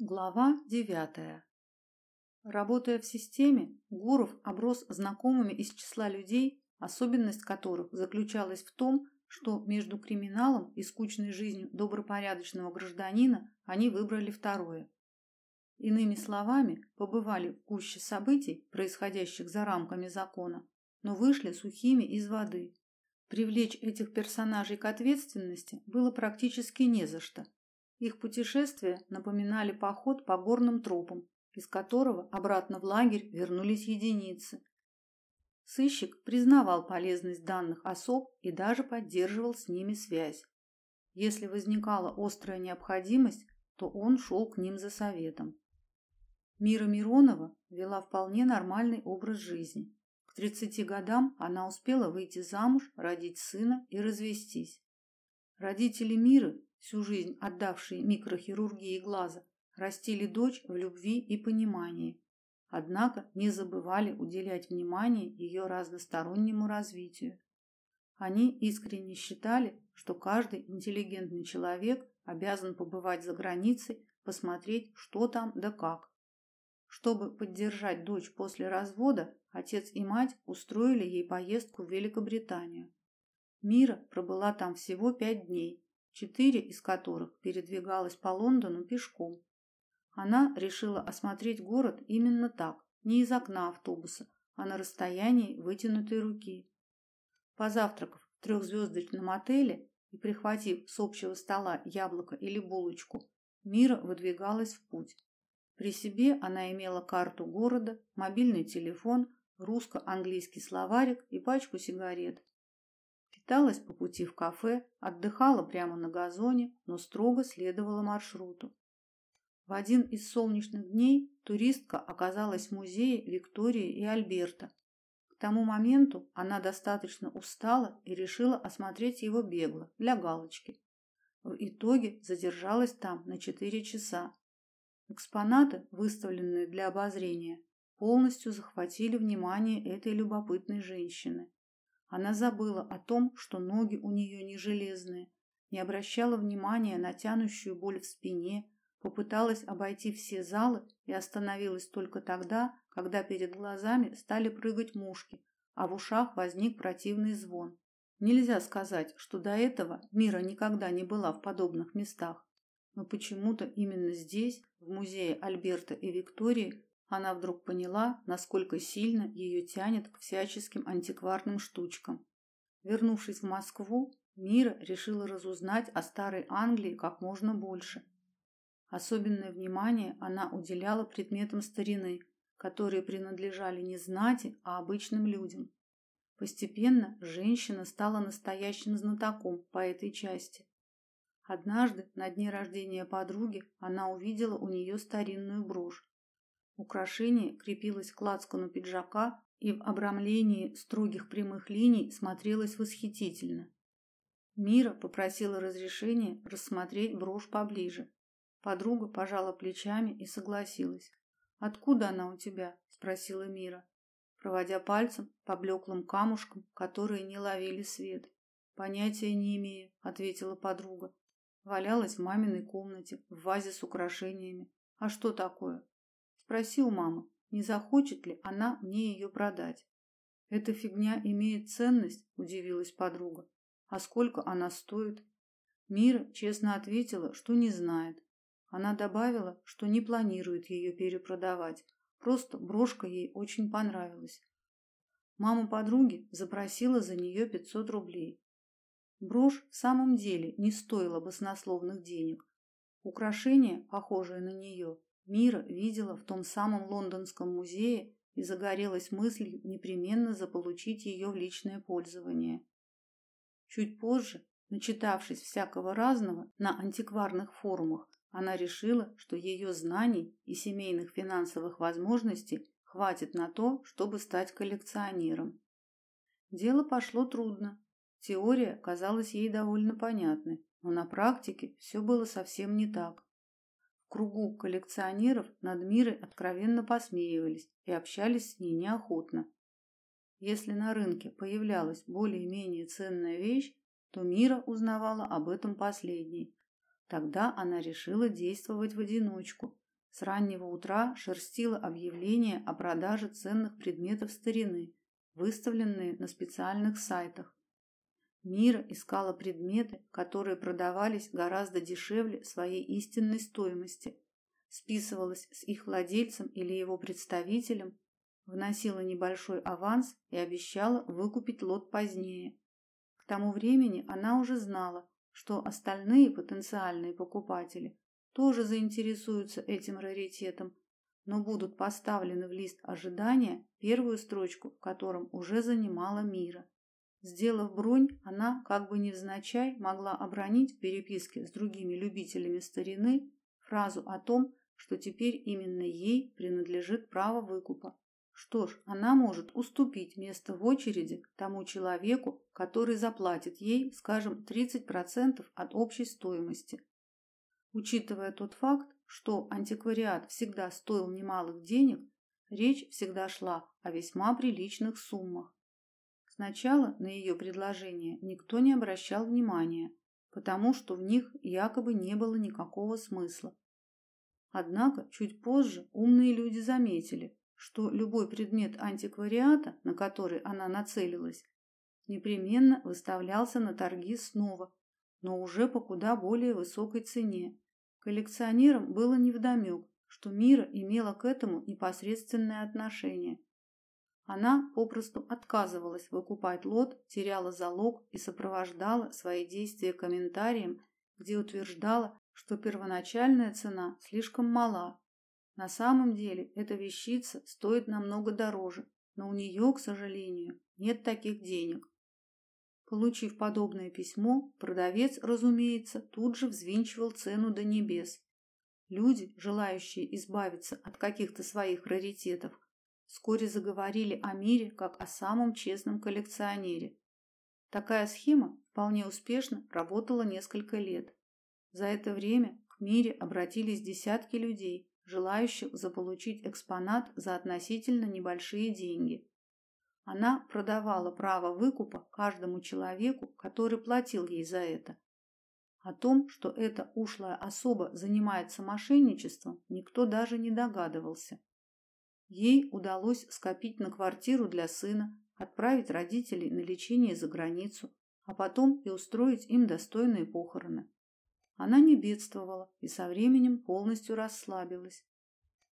Глава девятая. Работая в системе, Гуров оброс знакомыми из числа людей, особенность которых заключалась в том, что между криминалом и скучной жизнью добропорядочного гражданина они выбрали второе. Иными словами, побывали в гуще событий, происходящих за рамками закона, но вышли сухими из воды. Привлечь этих персонажей к ответственности было практически не за что, их путешествия напоминали поход по горным тропам, из которого обратно в лагерь вернулись единицы. Сыщик признавал полезность данных особ и даже поддерживал с ними связь. Если возникала острая необходимость, то он шел к ним за советом. Мира Миронова вела вполне нормальный образ жизни. К 30 годам она успела выйти замуж, родить сына и развестись. Родители Миры всю жизнь отдавшие микрохирургии глаза, растили дочь в любви и понимании. Однако не забывали уделять внимание ее разностороннему развитию. Они искренне считали, что каждый интеллигентный человек обязан побывать за границей, посмотреть, что там да как. Чтобы поддержать дочь после развода, отец и мать устроили ей поездку в Великобританию. Мира пробыла там всего пять дней, четыре из которых передвигалась по Лондону пешком. Она решила осмотреть город именно так, не из окна автобуса, а на расстоянии вытянутой руки. Позавтракав в трехзвездочном отеле и прихватив с общего стола яблоко или булочку, Мира выдвигалась в путь. При себе она имела карту города, мобильный телефон, русско-английский словарик и пачку сигарет. Питалась по пути в кафе, отдыхала прямо на газоне, но строго следовала маршруту. В один из солнечных дней туристка оказалась в музее Виктории и Альберта. К тому моменту она достаточно устала и решила осмотреть его бегло, для галочки. В итоге задержалась там на четыре часа. Экспонаты, выставленные для обозрения, полностью захватили внимание этой любопытной женщины. Она забыла о том, что ноги у нее не железные, не обращала внимания на тянущую боль в спине, попыталась обойти все залы и остановилась только тогда, когда перед глазами стали прыгать мушки, а в ушах возник противный звон. Нельзя сказать, что до этого Мира никогда не была в подобных местах, но почему-то именно здесь, в музее Альберта и Виктории, она вдруг поняла, насколько сильно ее тянет к всяческим антикварным штучкам. Вернувшись в Москву, Мира решила разузнать о старой Англии как можно больше. Особенное внимание она уделяла предметам старины, которые принадлежали не знати, а обычным людям. Постепенно женщина стала настоящим знатоком по этой части. Однажды на дне рождения подруги она увидела у нее старинную брошь, Украшение крепилось к лацкану пиджака и в обрамлении строгих прямых линий смотрелось восхитительно. Мира попросила разрешения рассмотреть брошь поближе. Подруга пожала плечами и согласилась. «Откуда она у тебя?» – спросила Мира, проводя пальцем по блеклым камушкам, которые не ловили свет. «Понятия не имею», – ответила подруга. Валялась в маминой комнате, в вазе с украшениями. «А что такое?» Спроси у мамы, не захочет ли она мне ее продать. Эта фигня имеет ценность, удивилась подруга. А сколько она стоит? Мира честно ответила, что не знает. Она добавила, что не планирует ее перепродавать. Просто брошка ей очень понравилась. Мама подруги запросила за нее 500 рублей. Брошь в самом деле не стоила баснословных денег. Украшение, похожее на нее, Мира видела в том самом лондонском музее и загорелась мыслью непременно заполучить ее в личное пользование. Чуть позже, начитавшись всякого разного на антикварных форумах, она решила, что ее знаний и семейных финансовых возможностей хватит на то, чтобы стать коллекционером. Дело пошло трудно. Теория казалась ей довольно понятной, но на практике все было совсем не так кругу коллекционеров над Мирой откровенно посмеивались и общались с ней неохотно. Если на рынке появлялась более-менее ценная вещь, то Мира узнавала об этом последней. Тогда она решила действовать в одиночку, с раннего утра шерстила объявления о продаже ценных предметов старины, выставленные на специальных сайтах. Мира искала предметы, которые продавались гораздо дешевле своей истинной стоимости, списывалась с их владельцем или его представителем, вносила небольшой аванс и обещала выкупить лот позднее. К тому времени она уже знала, что остальные потенциальные покупатели тоже заинтересуются этим раритетом, но будут поставлены в лист ожидания, первую строчку в котором уже занимала Мира. Сделав бронь, она, как бы невзначай, могла обронить в переписке с другими любителями старины фразу о том, что теперь именно ей принадлежит право выкупа. Что ж, она может уступить место в очереди тому человеку, который заплатит ей, скажем, 30% от общей стоимости. Учитывая тот факт, что антиквариат всегда стоил немалых денег, речь всегда шла о весьма приличных суммах. Сначала на ее предложение никто не обращал внимания, потому что в них якобы не было никакого смысла. Однако чуть позже умные люди заметили, что любой предмет антиквариата, на который она нацелилась, непременно выставлялся на торги снова, но уже по куда более высокой цене. Коллекционерам было невдомек, что Мира имела к этому непосредственное отношение. Она попросту отказывалась выкупать лот, теряла залог и сопровождала свои действия комментарием, где утверждала, что первоначальная цена слишком мала. На самом деле эта вещица стоит намного дороже, но у нее, к сожалению, нет таких денег. Получив подобное письмо, продавец, разумеется, тут же взвинчивал цену до небес. Люди, желающие избавиться от каких-то своих раритетов, вскоре заговорили о мире как о самом честном коллекционере. Такая схема вполне успешно работала несколько лет. За это время к мире обратились десятки людей, желающих заполучить экспонат за относительно небольшие деньги. Она продавала право выкупа каждому человеку, который платил ей за это. О том, что эта ушлая особа занимается мошенничеством, никто даже не догадывался. Ей удалось скопить на квартиру для сына, отправить родителей на лечение за границу, а потом и устроить им достойные похороны. Она не бедствовала и со временем полностью расслабилась.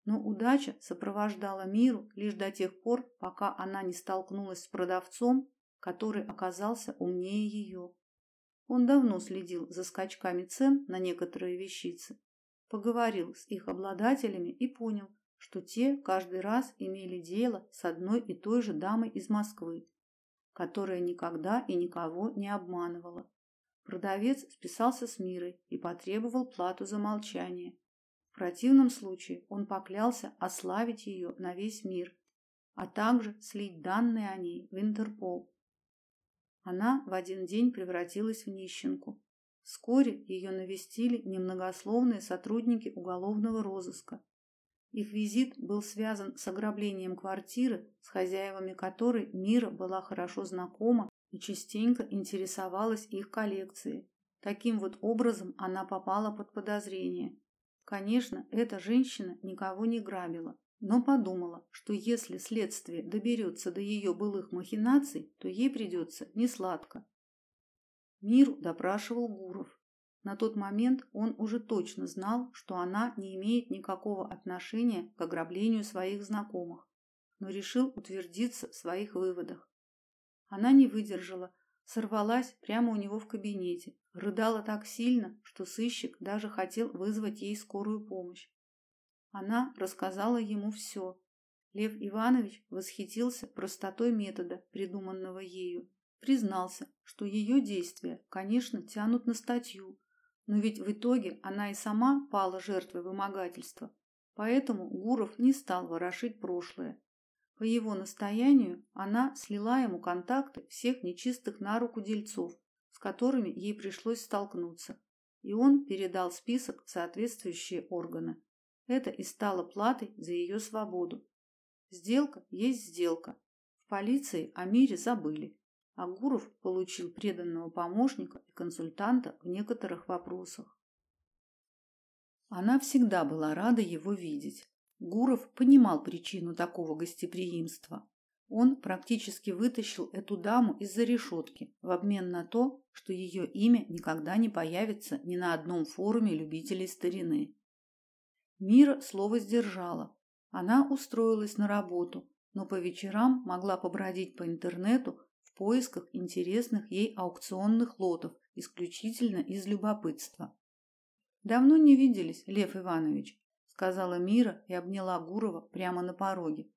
Но удача сопровождала Миру лишь до тех пор, пока она не столкнулась с продавцом, который оказался умнее ее. Он давно следил за скачками цен на некоторые вещицы, поговорил с их обладателями и понял, что те каждый раз имели дело с одной и той же дамой из Москвы, которая никогда и никого не обманывала. Продавец списался с Мирой и потребовал плату за молчание. В противном случае он поклялся ославить ее на весь мир, а также слить данные о ней в Интерпол. Она в один день превратилась в нищенку. Вскоре ее навестили немногословные сотрудники уголовного розыска их визит был связан с ограблением квартиры, с хозяевами которой Мира была хорошо знакома и частенько интересовалась их коллекцией. Таким вот образом она попала под подозрение. Конечно, эта женщина никого не грабила, но подумала, что если следствие доберется до ее былых махинаций, то ей придется несладко. Миру допрашивал Гуров. На тот момент он уже точно знал, что она не имеет никакого отношения к ограблению своих знакомых, но решил утвердиться в своих выводах. Она не выдержала, сорвалась прямо у него в кабинете, рыдала так сильно, что сыщик даже хотел вызвать ей скорую помощь. Она рассказала ему все. Лев Иванович восхитился простотой метода, придуманного ею, признался, что ее действия, конечно, тянут на статью, но ведь в итоге она и сама пала жертвой вымогательства. Поэтому Гуров не стал ворошить прошлое. По его настоянию она слила ему контакты всех нечистых на руку дельцов, с которыми ей пришлось столкнуться, и он передал список в соответствующие органы. Это и стало платой за ее свободу. Сделка есть сделка. В полиции о мире забыли. Агуров получил преданного помощника и консультанта в некоторых вопросах. Она всегда была рада его видеть. Гуров понимал причину такого гостеприимства. Он практически вытащил эту даму из-за решетки в обмен на то, что ее имя никогда не появится ни на одном форуме любителей старины. Мира слово сдержала. Она устроилась на работу, но по вечерам могла побродить по интернету поисках интересных ей аукционных лотов исключительно из любопытства. Давно не виделись, Лев Иванович, сказала Мира и обняла Гурова прямо на пороге.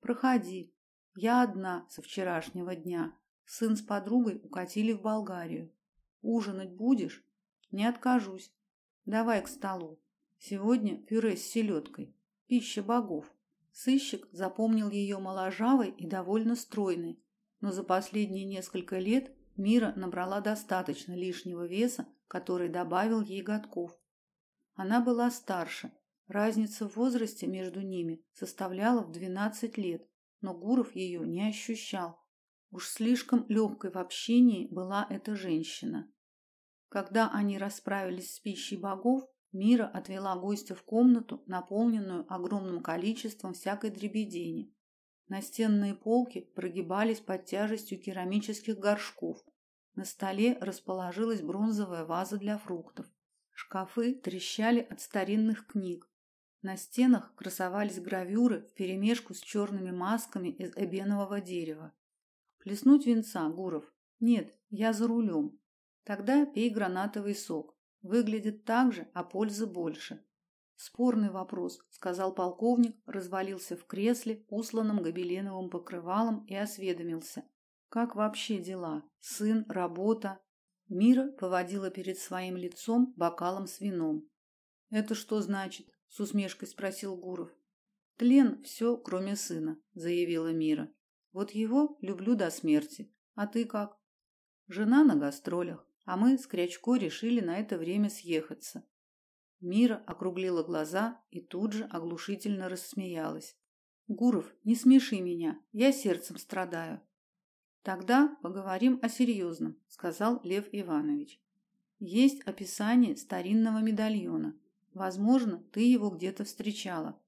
Проходи. Я одна со вчерашнего дня. Сын с подругой укатили в Болгарию. Ужинать будешь? Не откажусь. Давай к столу. Сегодня пюре с селедкой. Пища богов. Сыщик запомнил ее моложавой и довольно стройной, но за последние несколько лет Мира набрала достаточно лишнего веса, который добавил ей годков. Она была старше, Разница в возрасте между ними составляла в 12 лет, но Гуров ее не ощущал. Уж слишком легкой в общении была эта женщина. Когда они расправились с пищей богов, Мира отвела гостя в комнату, наполненную огромным количеством всякой дребедени. Настенные полки прогибались под тяжестью керамических горшков. На столе расположилась бронзовая ваза для фруктов. Шкафы трещали от старинных книг. На стенах красовались гравюры вперемешку с черными масками из эбенового дерева. Плеснуть винца, Гуров? Нет, я за рулем. Тогда пей гранатовый сок. Выглядит так же, а пользы больше. Спорный вопрос, сказал полковник, развалился в кресле, усланном гобеленовым покрывалом и осведомился: "Как вообще дела? Сын, работа?" Мира поводила перед своим лицом бокалом с вином. "Это что значит? с усмешкой спросил Гуров. Тлен все, кроме сына, заявила Мира. Вот его люблю до смерти. А ты как? Жена на гастролях, а мы с Крячко решили на это время съехаться. Мира округлила глаза и тут же оглушительно рассмеялась. Гуров, не смеши меня, я сердцем страдаю. Тогда поговорим о серьезном», — сказал Лев Иванович. Есть описание старинного медальона. Возможно, ты его где-то встречала.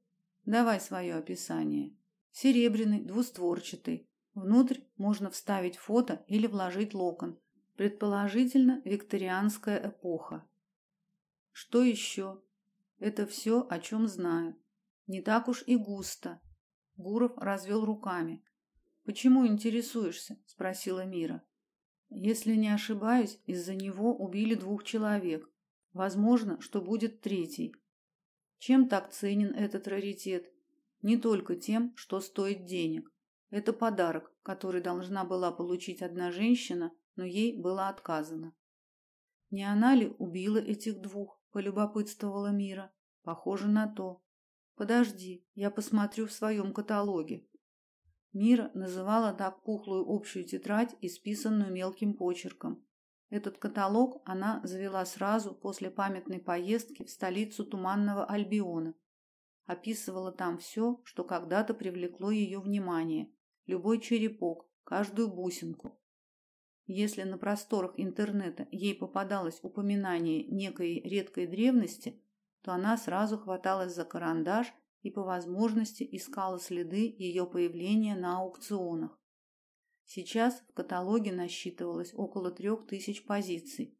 Давай свое описание. Серебряный, двустворчатый. Внутрь можно вставить фото или вложить локон. Предположительно, викторианская эпоха. Что еще? Это все, о чем знаю. Не так уж и густо. Гуров развел руками. Почему интересуешься? спросила Мира. Если не ошибаюсь, из-за него убили двух человек. Возможно, что будет третий. Чем так ценен этот раритет? Не только тем, что стоит денег. Это подарок, который должна была получить одна женщина, но ей было отказано. Не она ли убила этих двух? Полюбопытствовала Мира. Похоже на то. Подожди, я посмотрю в своем каталоге. Мира называла так пухлую общую тетрадь, исписанную мелким почерком. Этот каталог она завела сразу после памятной поездки в столицу Туманного Альбиона. Описывала там все, что когда-то привлекло ее внимание: любой черепок, каждую бусинку. Если на просторах интернета ей попадалось упоминание некой редкой древности, то она сразу хваталась за карандаш и по возможности искала следы ее появления на аукционах. Сейчас в каталоге насчитывалось около трех тысяч позиций.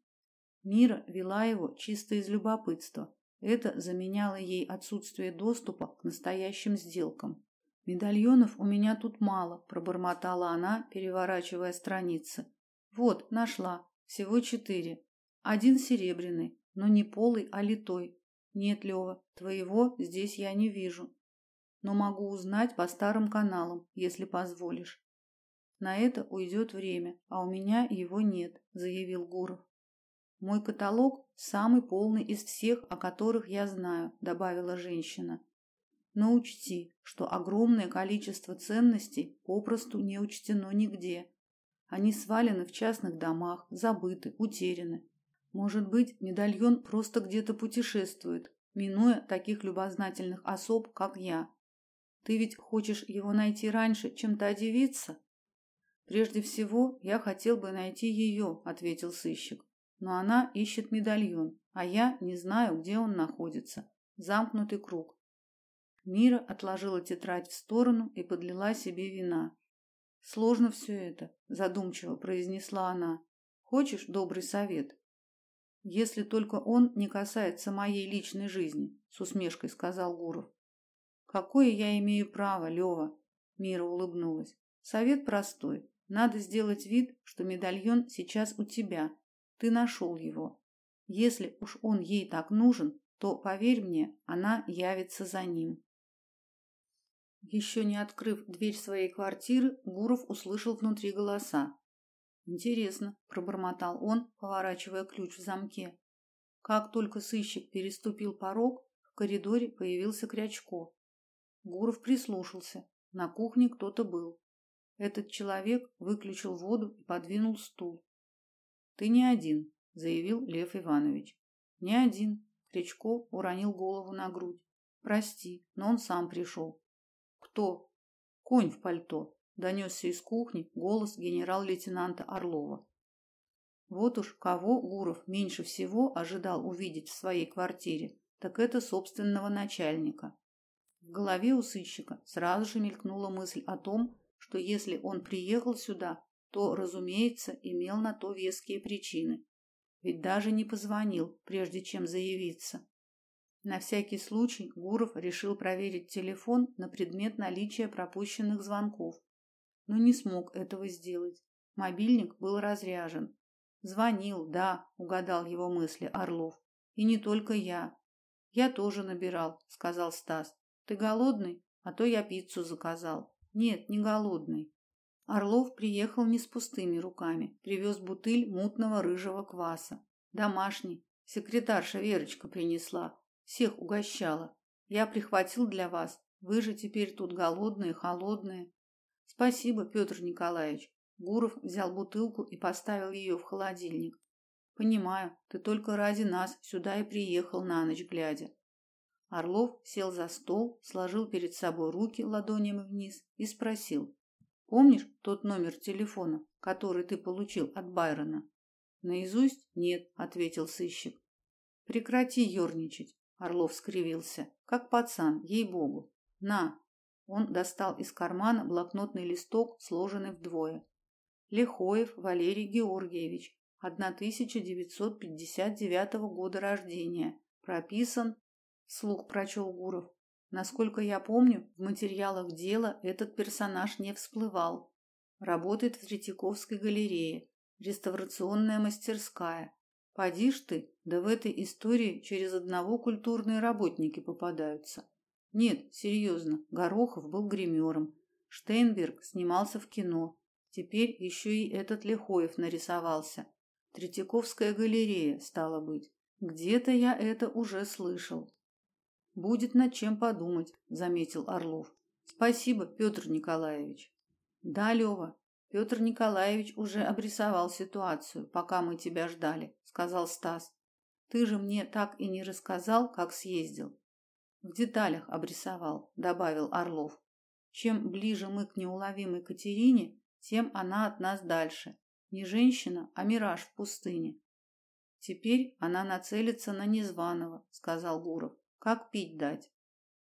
Мира вела его чисто из любопытства. Это заменяло ей отсутствие доступа к настоящим сделкам. Медальонов у меня тут мало, пробормотала она, переворачивая страницы. Вот, нашла. Всего четыре. Один серебряный, но не полый, а литой. Нет, Лева, твоего здесь я не вижу. Но могу узнать по старым каналам, если позволишь. На это уйдет время, а у меня его нет, заявил Гуров. Мой каталог самый полный из всех, о которых я знаю, добавила женщина. Но учти, что огромное количество ценностей попросту не учтено нигде. Они свалены в частных домах, забыты, утеряны. Может быть, медальон просто где-то путешествует, минуя таких любознательных особ, как я. Ты ведь хочешь его найти раньше, чем та девица? Прежде всего, я хотел бы найти ее», — ответил сыщик. но она ищет медальон, а я не знаю, где он находится. Замкнутый круг. Мира отложила тетрадь в сторону и подлила себе вина. Сложно все это, задумчиво произнесла она. Хочешь добрый совет? Если только он не касается моей личной жизни, с усмешкой сказал Гуров. Какое я имею право, Лева? Мира улыбнулась. Совет простой. Надо сделать вид, что медальон сейчас у тебя. Ты нашел его. Если уж он ей так нужен, то, поверь мне, она явится за ним. Еще не открыв дверь своей квартиры, Гуров услышал внутри голоса. Интересно, пробормотал он, поворачивая ключ в замке. Как только сыщик переступил порог, в коридоре появился Крячко. Гуров прислушался. На кухне кто-то был. Этот человек выключил воду и подвинул стул. Ты не один, заявил Лев Иванович. Не один. Кричко уронил голову на грудь. Прости, но он сам пришел. Кто? Конь в пальто. Донесся из кухни голос генерал-лейтенанта Орлова. Вот уж кого Гуров меньше всего ожидал увидеть в своей квартире, так это собственного начальника. В голове у сыщика сразу же мелькнула мысль о том, что если он приехал сюда, то, разумеется, имел на то веские причины. Ведь даже не позвонил, прежде чем заявиться. На всякий случай Гуров решил проверить телефон на предмет наличия пропущенных звонков, но не смог этого сделать. Мобильник был разряжен. Звонил, да, угадал его мысли Орлов. И не только я. Я тоже набирал, сказал Стас. Ты голодный? А то я пиццу заказал. Нет, не голодный. Орлов приехал не с пустыми руками, привез бутыль мутного рыжего кваса, домашний. Секретарша Верочка принесла, всех угощала. Я прихватил для вас. Вы же теперь тут голодные, холодные. Спасибо, Петр Николаевич. Гуров взял бутылку и поставил ее в холодильник. Понимаю, ты только ради нас сюда и приехал на ночь глядя. Орлов сел за стол, сложил перед собой руки ладонями вниз и спросил: "Помнишь тот номер телефона, который ты получил от Байрона?" "Наизусть нет", ответил сыщик. "Прекрати ерничать", Орлов скривился, как пацан, ей-богу. "На". Он достал из кармана блокнотный листок, сложенный вдвое. Лихоев Валерий Георгиевич, 1959 года рождения. Прописан Слух прочел Гуров. Насколько я помню, в материалах дела этот персонаж не всплывал. Работает в Третьяковской галерее, реставрационная мастерская. Поди ж ты, да в этой истории через одного культурные работники попадаются. Нет, серьезно, Горохов был гримером. Штейнберг снимался в кино. Теперь еще и этот Лихоев нарисовался. Третьяковская галерея, стало быть. Где-то я это уже слышал. Будет над чем подумать, заметил Орлов. Спасибо, Петр Николаевич. Да, Лева, Петр Николаевич уже обрисовал ситуацию, пока мы тебя ждали, сказал Стас. Ты же мне так и не рассказал, как съездил. В деталях обрисовал, добавил Орлов. Чем ближе мы к неуловимой Катерине, тем она от нас дальше. Не женщина, а мираж в пустыне. Теперь она нацелится на незваного, сказал Гуров. Как пить дать?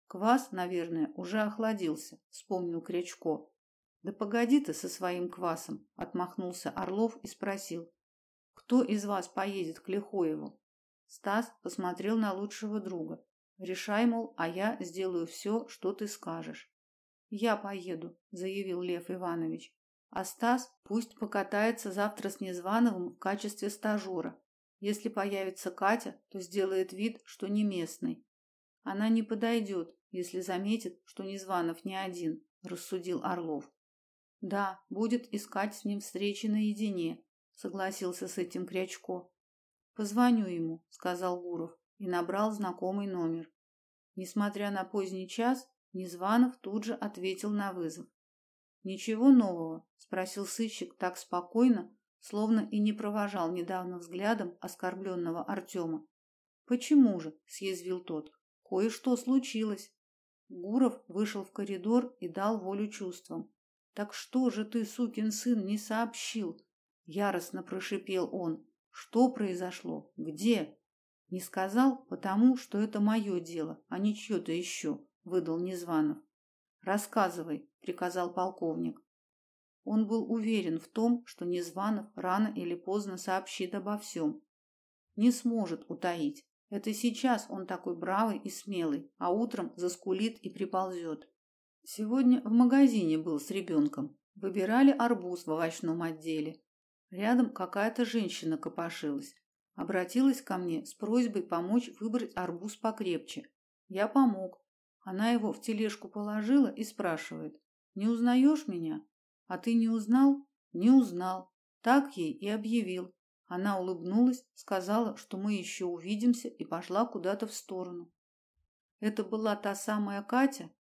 Квас, наверное, уже охладился, вспомнил Крячко. Да погоди ты со своим квасом, отмахнулся Орлов и спросил: Кто из вас поедет к Лихоеву? Стас посмотрел на лучшего друга. Решай, мол, а я сделаю все, что ты скажешь. Я поеду, заявил Лев Иванович. А Стас пусть покатается завтра с Незвановым в качестве стажера. Если появится Катя, то сделает вид, что не местный. Она не подойдет, если заметит, что Незванов не один, рассудил Орлов. Да, будет искать с ним встречи наедине, согласился с этим Крячко. Позвоню ему, сказал Гуров и набрал знакомый номер. Несмотря на поздний час, Незванов тут же ответил на вызов. Ничего нового, спросил сыщик так спокойно, словно и не провожал недавно взглядом оскорбленного Артема. Почему же, съязвил тот. Кое-что случилось. Гуров вышел в коридор и дал волю чувствам. Так что же ты, сукин сын, не сообщил? яростно прошипел он. Что произошло? Где? Не сказал, потому что это мое дело, а не чье-то еще, выдал Незванов. Рассказывай, приказал полковник. Он был уверен в том, что Незванов рано или поздно сообщит обо всем. Не сможет утаить. Это сейчас он такой бравый и смелый, а утром заскулит и приползет. Сегодня в магазине был с ребенком. Выбирали арбуз в овощном отделе. Рядом какая-то женщина копошилась. Обратилась ко мне с просьбой помочь выбрать арбуз покрепче. Я помог. Она его в тележку положила и спрашивает: "Не узнаешь меня?" А ты не узнал? Не узнал. Так ей и объявил. Она улыбнулась, сказала, что мы еще увидимся, и пошла куда-то в сторону. Это была та самая Катя?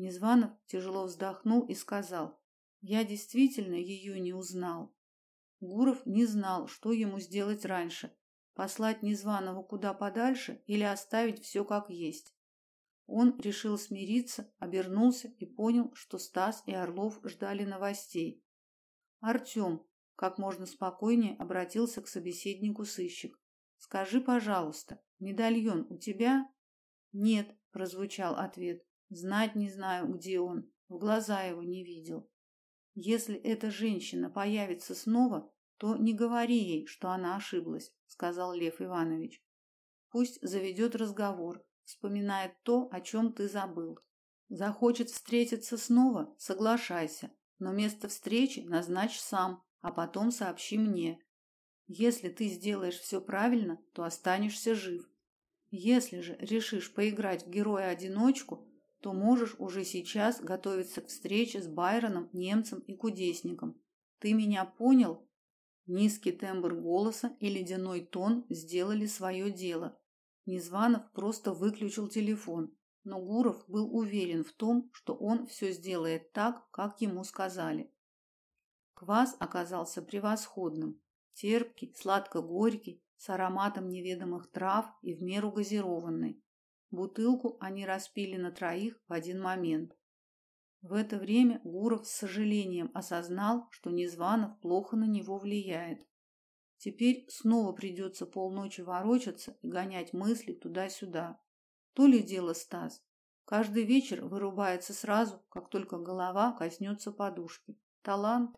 Незванов тяжело вздохнул и сказал: "Я действительно ее не узнал". Гуров не знал, что ему сделать раньше: послать Незваного куда подальше или оставить все как есть. Он решил смириться, обернулся и понял, что Стас и Орлов ждали новостей. Артем, как можно спокойнее обратился к собеседнику сыщик. Скажи, пожалуйста, медальон у тебя? Нет, прозвучал ответ. Знать не знаю, где он. В глаза его не видел. Если эта женщина появится снова, то не говори ей, что она ошиблась, сказал Лев Иванович. Пусть заведет разговор, вспоминает то, о чем ты забыл. Захочет встретиться снова, соглашайся, но место встречи назначь сам, а потом сообщи мне. Если ты сделаешь все правильно, то останешься жив. Если же решишь поиграть в героя-одиночку, то можешь уже сейчас готовиться к встрече с Байроном, немцем и кудесником. Ты меня понял? Низкий тембр голоса и ледяной тон сделали свое дело. Незванов просто выключил телефон, но Гуров был уверен в том, что он все сделает так, как ему сказали. Квас оказался превосходным, терпкий, сладко-горький, с ароматом неведомых трав и в меру газированный. Бутылку они распили на троих в один момент. В это время Гуров с сожалением осознал, что Незванов плохо на него влияет. Теперь снова придется полночи ворочаться и гонять мысли туда-сюда. То ли дело Стас. Каждый вечер вырубается сразу, как только голова коснется подушки. Талант.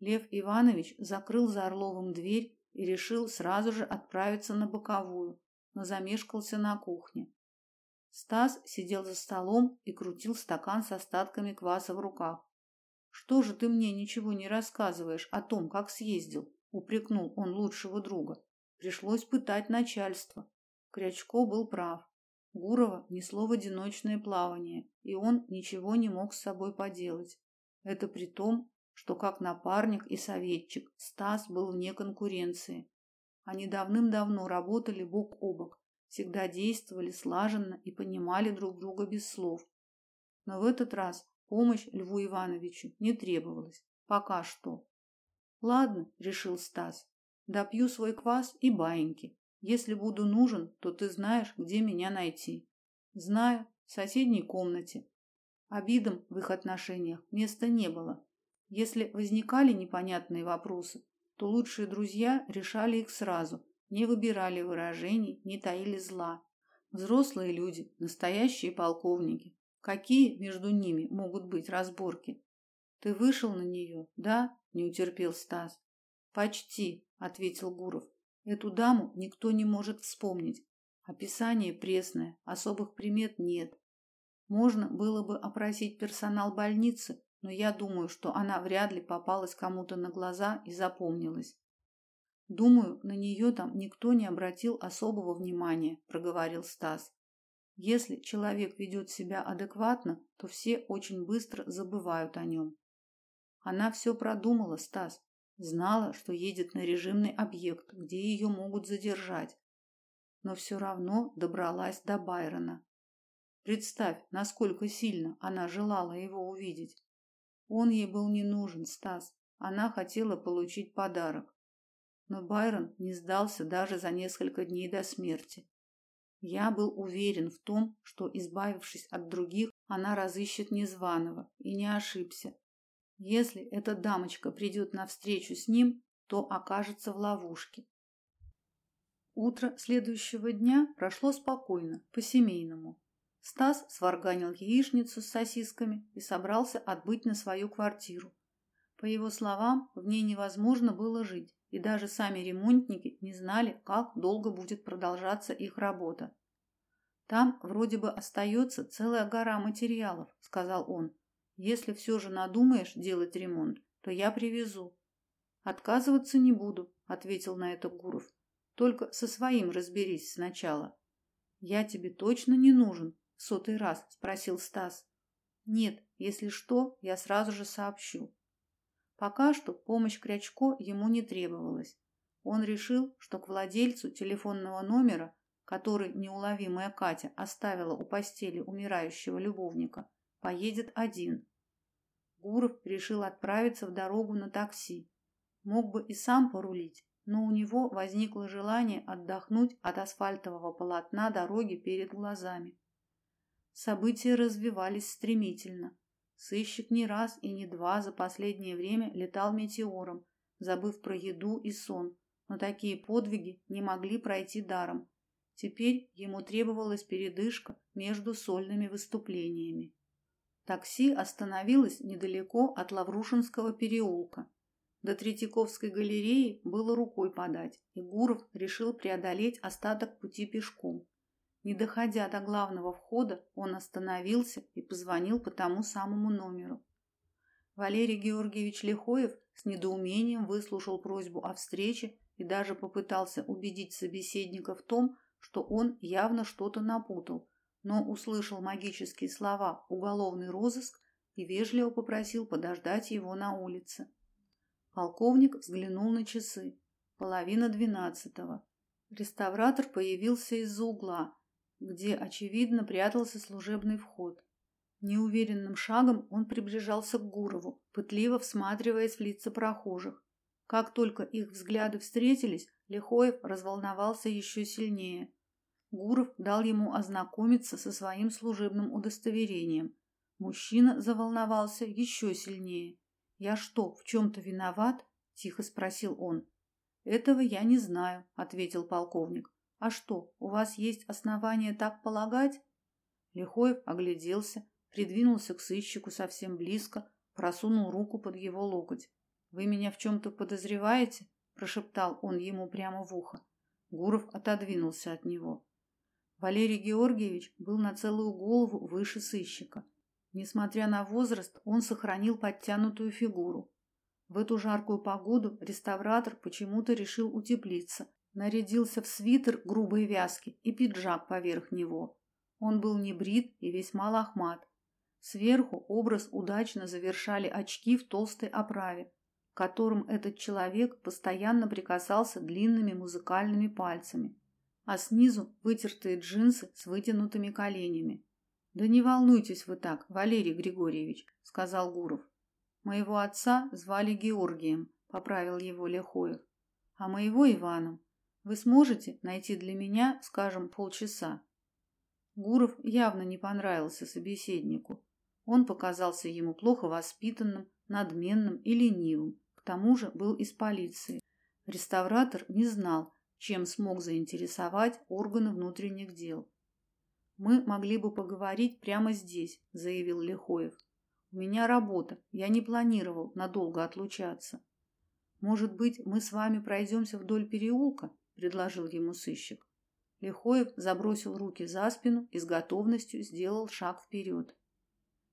Лев Иванович закрыл за Орловым дверь и решил сразу же отправиться на боковую, но замешкался на кухне. Стас сидел за столом и крутил стакан с остатками кваса в руках. Что же ты мне ничего не рассказываешь о том, как съездил? упрекнул он лучшего друга. Пришлось пытать начальство. Крячко был прав. Гурова несло в одиночное плавание, и он ничего не мог с собой поделать. Это при том, что как напарник и советчик Стас был вне конкуренции. Они давным-давно работали бок о бок, всегда действовали слаженно и понимали друг друга без слов. Но в этот раз помощь Льву Ивановичу не требовалась. Пока что. Ладно, решил Стас. Допью свой квас и баиньки. Если буду нужен, то ты знаешь, где меня найти. Знаю, в соседней комнате. Обидам в их отношениях места не было. Если возникали непонятные вопросы, то лучшие друзья решали их сразу, не выбирали выражений, не таили зла. Взрослые люди, настоящие полковники. Какие между ними могут быть разборки? Ты вышел на нее, да? Не утерпел Стас. Почти, ответил Гуров. Эту даму никто не может вспомнить. Описание пресное, особых примет нет. Можно было бы опросить персонал больницы, но я думаю, что она вряд ли попалась кому-то на глаза и запомнилась. Думаю, на нее там никто не обратил особого внимания, проговорил Стас. Если человек ведет себя адекватно, то все очень быстро забывают о нем. Она все продумала, Стас. Знала, что едет на режимный объект, где ее могут задержать. Но все равно добралась до Байрона. Представь, насколько сильно она желала его увидеть. Он ей был не нужен, Стас. Она хотела получить подарок. Но Байрон не сдался даже за несколько дней до смерти. Я был уверен в том, что, избавившись от других, она разыщет незваного, и не ошибся. Если эта дамочка придет навстречу с ним, то окажется в ловушке. Утро следующего дня прошло спокойно, по-семейному. Стас сварганил яичницу с сосисками и собрался отбыть на свою квартиру. По его словам, в ней невозможно было жить, и даже сами ремонтники не знали, как долго будет продолжаться их работа. Там вроде бы остается целая гора материалов, сказал он. Если все же надумаешь делать ремонт, то я привезу. Отказываться не буду, ответил на это Гуров. Только со своим разберись сначала. Я тебе точно не нужен, сотый раз спросил Стас. Нет, если что, я сразу же сообщу. Пока что помощь Крячко ему не требовалась. Он решил, что к владельцу телефонного номера который неуловимая Катя оставила у постели умирающего любовника, поедет один. Гуров решил отправиться в дорогу на такси. Мог бы и сам порулить, но у него возникло желание отдохнуть от асфальтового полотна дороги перед глазами. События развивались стремительно. Сыщик не раз и не два за последнее время летал метеором, забыв про еду и сон, но такие подвиги не могли пройти даром. Теперь ему требовалась передышка между сольными выступлениями. Такси остановилось недалеко от Лаврушинского переулка. До Третьяковской галереи было рукой подать, и Гуров решил преодолеть остаток пути пешком. Не доходя до главного входа, он остановился и позвонил по тому самому номеру. Валерий Георгиевич Лихоев с недоумением выслушал просьбу о встрече и даже попытался убедить собеседника в том, что он явно что-то напутал, но услышал магические слова «уголовный розыск» и вежливо попросил подождать его на улице. Полковник взглянул на часы. Половина двенадцатого. Реставратор появился из-за угла, где, очевидно, прятался служебный вход. Неуверенным шагом он приближался к Гурову, пытливо всматриваясь в лица прохожих. Как только их взгляды встретились, Лихоев разволновался еще сильнее. Гуров дал ему ознакомиться со своим служебным удостоверением. Мужчина заволновался еще сильнее. «Я что, в чем-то виноват?» – тихо спросил он. «Этого я не знаю», – ответил полковник. «А что, у вас есть основания так полагать?» Лихоев огляделся, придвинулся к сыщику совсем близко, просунул руку под его локоть. «Вы меня в чем-то подозреваете?» – прошептал он ему прямо в ухо. Гуров отодвинулся от него. Валерий Георгиевич был на целую голову выше сыщика. Несмотря на возраст, он сохранил подтянутую фигуру. В эту жаркую погоду реставратор почему-то решил утеплиться, нарядился в свитер грубой вязки и пиджак поверх него. Он был не брит и весьма лохмат. Сверху образ удачно завершали очки в толстой оправе, к которым этот человек постоянно прикасался длинными музыкальными пальцами а снизу вытертые джинсы с вытянутыми коленями. Да не волнуйтесь вы так, Валерий Григорьевич, сказал Гуров. Моего отца звали Георгием, поправил его Лехоев, а моего Иваном. Вы сможете найти для меня, скажем, полчаса. Гуров явно не понравился собеседнику. Он показался ему плохо воспитанным, надменным и ленивым. К тому же был из полиции. Реставратор не знал, чем смог заинтересовать органы внутренних дел. Мы могли бы поговорить прямо здесь, заявил Лихоев. У меня работа, я не планировал надолго отлучаться. Может быть, мы с вами пройдемся вдоль переулка, предложил ему сыщик. Лихоев забросил руки за спину и с готовностью сделал шаг вперед.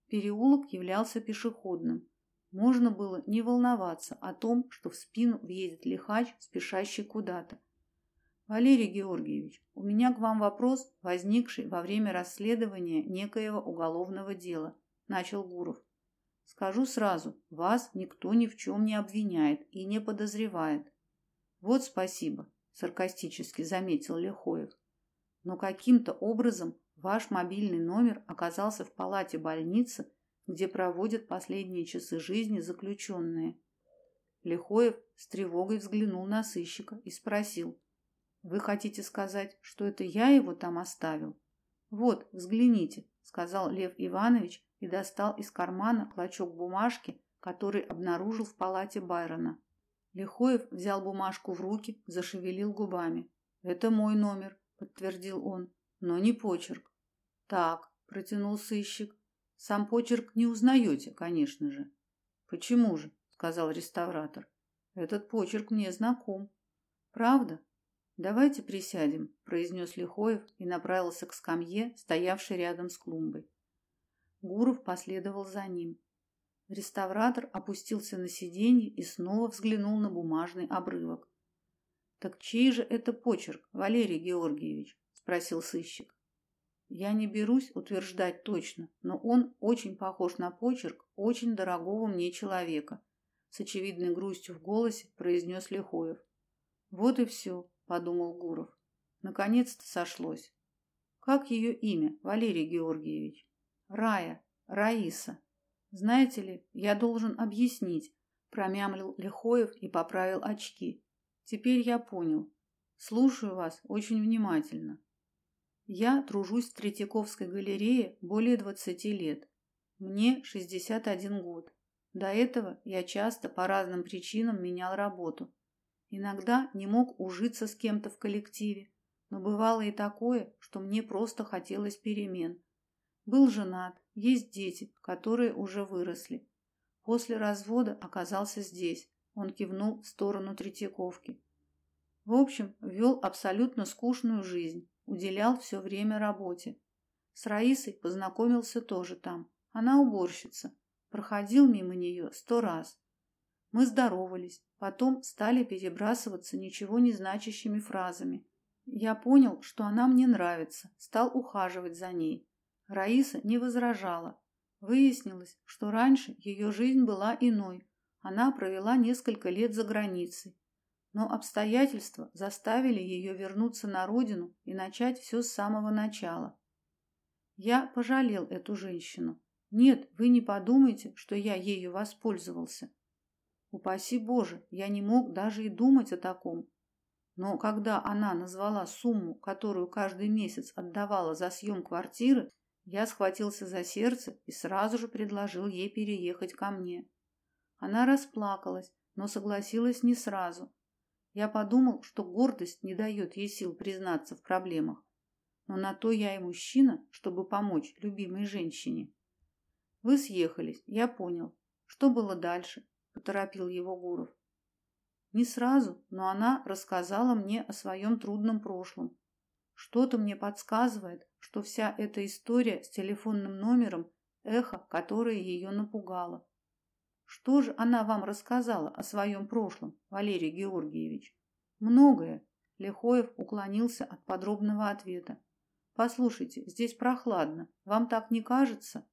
Переулок являлся пешеходным. Можно было не волноваться о том, что в спину въедет лихач, спешащий куда-то. Валерий Георгиевич, у меня к вам вопрос, возникший во время расследования некоего уголовного дела, начал Гуров. Скажу сразу, вас никто ни в чем не обвиняет и не подозревает. Вот спасибо, саркастически заметил Лехоев. Но каким-то образом ваш мобильный номер оказался в палате больницы, где проводят последние часы жизни заключенные. Лехоев с тревогой взглянул на сыщика и спросил: вы хотите сказать, что это я его там оставил? Вот, взгляните, сказал Лев Иванович и достал из кармана клочок бумажки, который обнаружил в палате Байрона. Лихоев взял бумажку в руки, зашевелил губами. «Это мой номер», — подтвердил он, — «но не почерк». «Так», — протянул сыщик, — «сам почерк не узнаете, конечно же». «Почему же?» — сказал реставратор. «Этот почерк мне знаком». «Правда?» «Давайте присядем», — произнес Лихоев и направился к скамье, стоявшей рядом с клумбой. Гуров последовал за ним. Реставратор опустился на сиденье и снова взглянул на бумажный обрывок. «Так чей же это почерк, Валерий Георгиевич?» – спросил сыщик. «Я не берусь утверждать точно, но он очень похож на почерк очень дорогого мне человека», – с очевидной грустью в голосе произнес Лихоев. «Вот и все», – подумал Гуров. «Наконец-то сошлось. Как ее имя, Валерий Георгиевич?» «Рая, Раиса», знаете ли, я должен объяснить, промямлил Лихоев и поправил очки. Теперь я понял. Слушаю вас очень внимательно. Я тружусь в Третьяковской галерее более 20 лет. Мне 61 год. До этого я часто по разным причинам менял работу. Иногда не мог ужиться с кем-то в коллективе, но бывало и такое, что мне просто хотелось перемен. Был женат, есть дети, которые уже выросли. После развода оказался здесь. Он кивнул в сторону Третьяковки. В общем, вел абсолютно скучную жизнь, уделял все время работе. С Раисой познакомился тоже там. Она уборщица. Проходил мимо нее сто раз. Мы здоровались, потом стали перебрасываться ничего не значащими фразами. Я понял, что она мне нравится, стал ухаживать за ней. Раиса не возражала. Выяснилось, что раньше ее жизнь была иной. Она провела несколько лет за границей. Но обстоятельства заставили ее вернуться на родину и начать все с самого начала. Я пожалел эту женщину. Нет, вы не подумайте, что я ею воспользовался. Упаси Боже, я не мог даже и думать о таком. Но когда она назвала сумму, которую каждый месяц отдавала за съем квартиры, я схватился за сердце и сразу же предложил ей переехать ко мне. Она расплакалась, но согласилась не сразу. Я подумал, что гордость не дает ей сил признаться в проблемах. Но на то я и мужчина, чтобы помочь любимой женщине. Вы съехались, я понял. Что было дальше? Поторопил его Гуров. Не сразу, но она рассказала мне о своем трудном прошлом, что-то мне подсказывает, что вся эта история с телефонным номером – эхо, которое ее напугало. Что же она вам рассказала о своем прошлом, Валерий Георгиевич? Многое. Лихоев уклонился от подробного ответа. Послушайте, здесь прохладно. Вам так не кажется?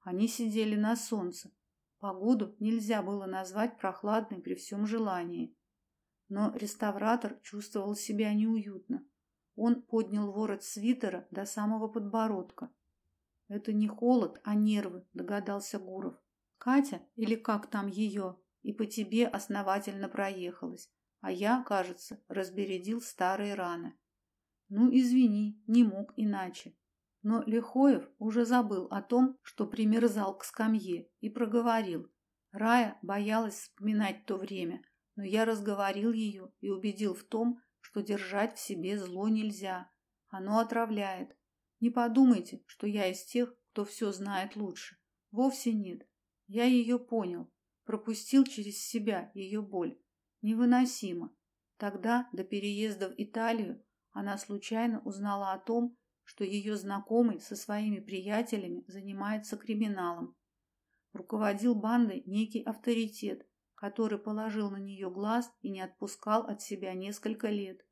Они сидели на солнце. Погоду нельзя было назвать прохладной при всем желании. Но реставратор чувствовал себя неуютно. Он поднял ворот свитера до самого подбородка. Это не холод, а нервы, догадался Гуров. Катя, или как там ее, и по тебе основательно проехалась, а я, кажется, разбередил старые раны. Ну, извини, не мог иначе. Но Лихоев уже забыл о том, что примерзал к скамье, и проговорил. Рая боялась вспоминать то время, но я разговорил ее и убедил в том, что держать в себе зло нельзя. Оно отравляет. Не подумайте, что я из тех, кто все знает лучше. Вовсе нет. Я ее понял. Пропустил через себя ее боль. Невыносимо. Тогда, до переезда в Италию, она случайно узнала о том, что ее знакомый со своими приятелями занимается криминалом. Руководил бандой некий авторитет, который положил на нее глаз и не отпускал от себя несколько лет.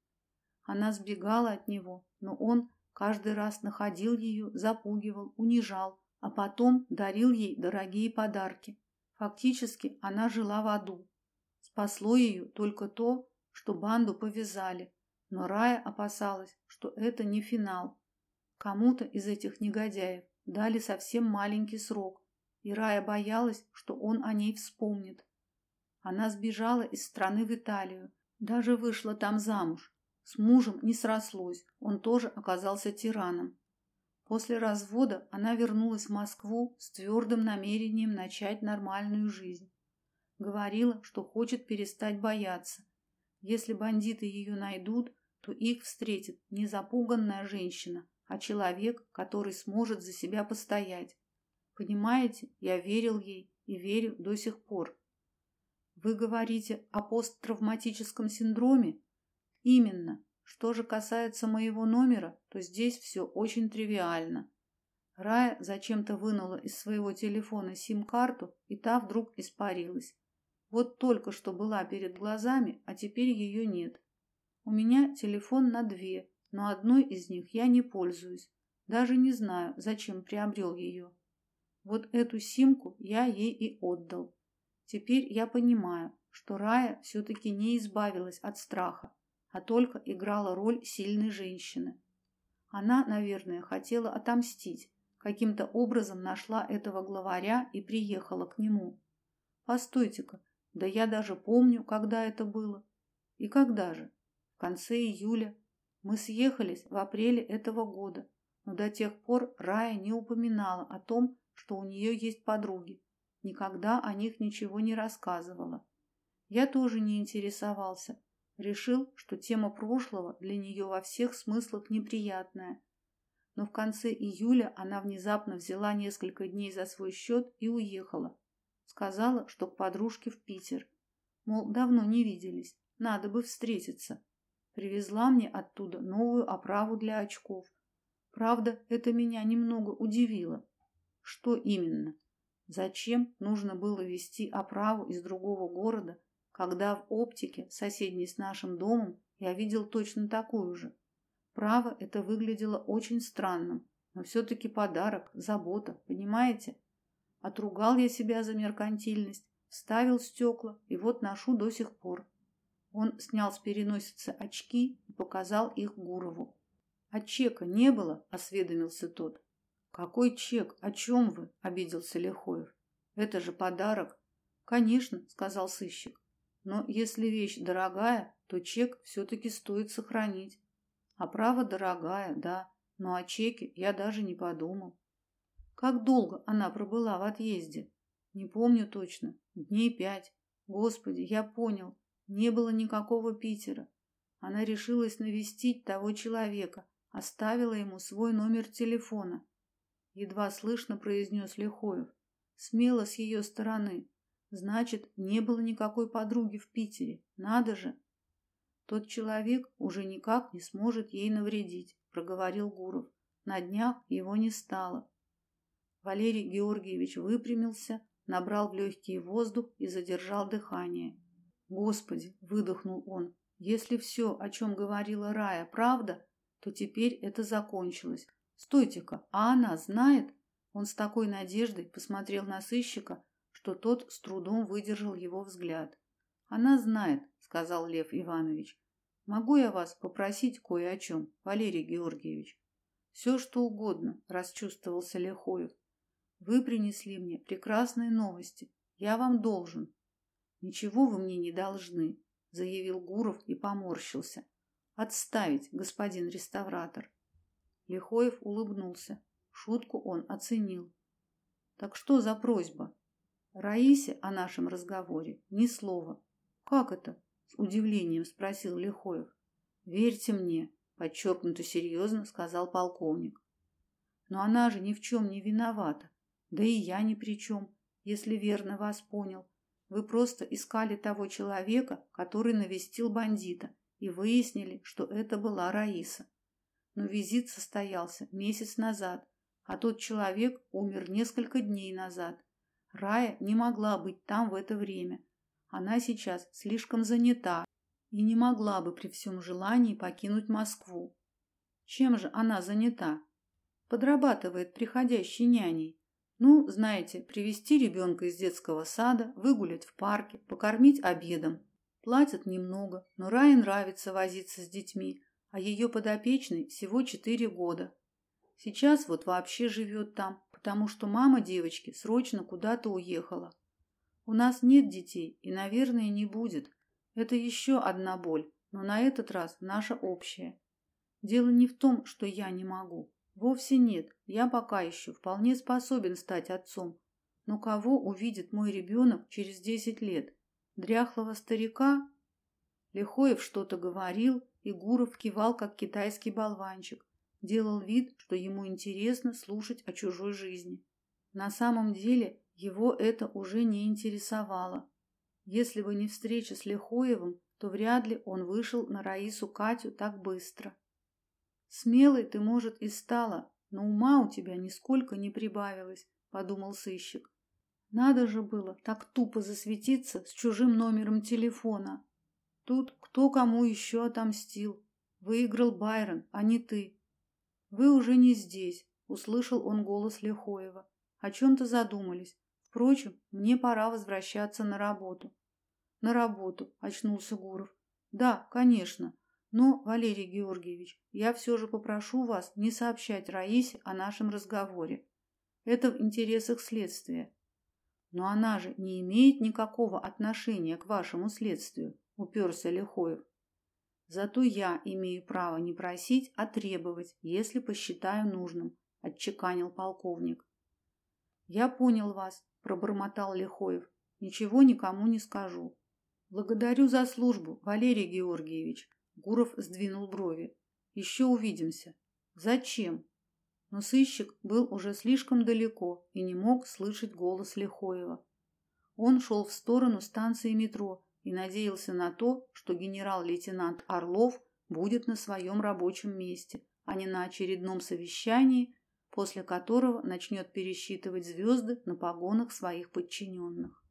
Она сбегала от него, но он каждый раз находил ее, запугивал, унижал, а потом дарил ей дорогие подарки. Фактически она жила в аду. Спасло ее только то, что банду повязали, но Рая опасалась, что это не финал. Кому-то из этих негодяев дали совсем маленький срок, и Рая боялась, что он о ней вспомнит. Она сбежала из страны в Италию, даже вышла там замуж. С мужем не срослось, он тоже оказался тираном. После развода она вернулась в Москву с твердым намерением начать нормальную жизнь. Говорила, что хочет перестать бояться. Если бандиты ее найдут, то их встретит не запуганная женщина, а человек, который сможет за себя постоять. Понимаете, я верил ей и верю до сих пор. Вы говорите о посттравматическом синдроме? Именно. Что же касается моего номера, то здесь все очень тривиально. Рая зачем-то вынула из своего телефона сим-карту, и та вдруг испарилась. Вот только что была перед глазами, а теперь ее нет. У меня телефон на две, но одной из них я не пользуюсь. Даже не знаю, зачем приобрел ее. Вот эту симку я ей и отдал. Теперь я понимаю, что Рая все-таки не избавилась от страха, а только играла роль сильной женщины. Она, наверное, хотела отомстить, каким-то образом нашла этого главаря и приехала к нему. Постойте-ка, да я даже помню, когда это было. И когда же? В конце июля. Мы съехались в апреле этого года, но до тех пор Рая не упоминала о том, что у нее есть подруги. Никогда о них ничего не рассказывала. Я тоже не интересовался. Решил, что тема прошлого для нее во всех смыслах неприятная. Но в конце июля она внезапно взяла несколько дней за свой счет и уехала. Сказала, что к подружке в Питер. Мол, давно не виделись, надо бы встретиться. Привезла мне оттуда новую оправу для очков. Правда, это меня немного удивило. Что именно? Зачем нужно было везти оправу из другого города, когда в оптике, соседней с нашим домом, я видел точно такую же? Право, это выглядело очень странным, но все-таки подарок, забота, понимаете? Отругал я себя за меркантильность, вставил стекла и вот ношу до сих пор. Он снял с переносицы очки и показал их Гурову. «А чека не было?» – осведомился тот. «Какой чек? О чем вы?» – обиделся Лихоев. «Это же подарок». «Конечно», – сказал сыщик. «Но если вещь дорогая, то чек все-таки стоит сохранить. А право дорогая, да, но о чеке я даже не подумал». «Как долго она пробыла в отъезде?» «Не помню точно. Дней пять. Господи, я понял. Не было никакого Питера. Она решилась навестить того человека, оставила ему свой номер телефона едва слышно произнес Лихоев. Смело с ее стороны. Значит, не было никакой подруги в Питере. Надо же. Тот человек уже никак не сможет ей навредить, проговорил Гуров. На днях его не стало. Валерий Георгиевич выпрямился, набрал в легкий воздух и задержал дыхание. Господи, выдохнул он. Если все, о чем говорила Рая, правда, то теперь это закончилось. Стойте-ка, а она знает? Он с такой надеждой посмотрел на сыщика, что тот с трудом выдержал его взгляд. Она знает, сказал Лев Иванович. Могу я вас попросить кое о чем, Валерий Георгиевич? Все, что угодно, расчувствовался Лехоев. Вы принесли мне прекрасные новости. Я вам должен. Ничего вы мне не должны, заявил Гуров и поморщился. Отставить, господин реставратор. Лихоев улыбнулся. Шутку он оценил. Так что за просьба? Раисе о нашем разговоре ни слова. Как это? С удивлением спросил Лихоев. Верьте мне, подчеркнуто серьезно сказал полковник. Но она же ни в чем не виновата. Да и я ни при чем, если верно вас понял. Вы просто искали того человека, который навестил бандита, и выяснили, что это была Раиса. Но визит состоялся месяц назад, а тот человек умер несколько дней назад. Рая не могла быть там в это время. Она сейчас слишком занята и не могла бы при всем желании покинуть Москву. Чем же она занята? Подрабатывает приходящей няней. Ну, знаете, привести ребенка из детского сада, выгулять в парке, покормить обедом. Платят немного, но Рае нравится возиться с детьми, а ее подопечной всего четыре года. Сейчас вот вообще живет там, потому что мама девочки срочно куда-то уехала. У нас нет детей и, наверное, не будет. Это еще одна боль, но на этот раз наша общая. Дело не в том, что я не могу. Вовсе нет. Я пока еще вполне способен стать отцом. Но кого увидит мой ребенок через десять лет? Дряхлого старика? Лихоев что-то говорил, и Гуров кивал, как китайский болванчик. Делал вид, что ему интересно слушать о чужой жизни. На самом деле его это уже не интересовало. Если бы не встреча с Лихоевым, то вряд ли он вышел на Раису Катю так быстро. Смелой ты, может, и стала, но ума у тебя нисколько не прибавилось, подумал сыщик. Надо же было так тупо засветиться с чужим номером телефона. Тут кто кому еще отомстил. Выиграл Байрон, а не ты. Вы уже не здесь, услышал он голос Лихоева. О чем то задумались. Впрочем, мне пора возвращаться на работу. На работу, очнулся Гуров. Да, конечно. Но, Валерий Георгиевич, я все же попрошу вас не сообщать Раисе о нашем разговоре. Это в интересах следствия. Но она же не имеет никакого отношения к вашему следствию, уперся Лихоев. Зато я имею право не просить, а требовать, если посчитаю нужным, отчеканил полковник. Я понял вас, пробормотал Лихоев. Ничего никому не скажу. Благодарю за службу, Валерий Георгиевич. Гуров сдвинул брови. Еще увидимся. Зачем? Но сыщик был уже слишком далеко и не мог слышать голос Лихоева. Он шел в сторону станции метро и надеялся на то, что генерал-лейтенант Орлов будет на своем рабочем месте, а не на очередном совещании после которого начнет пересчитывать звезды на погонах своих подчиненных.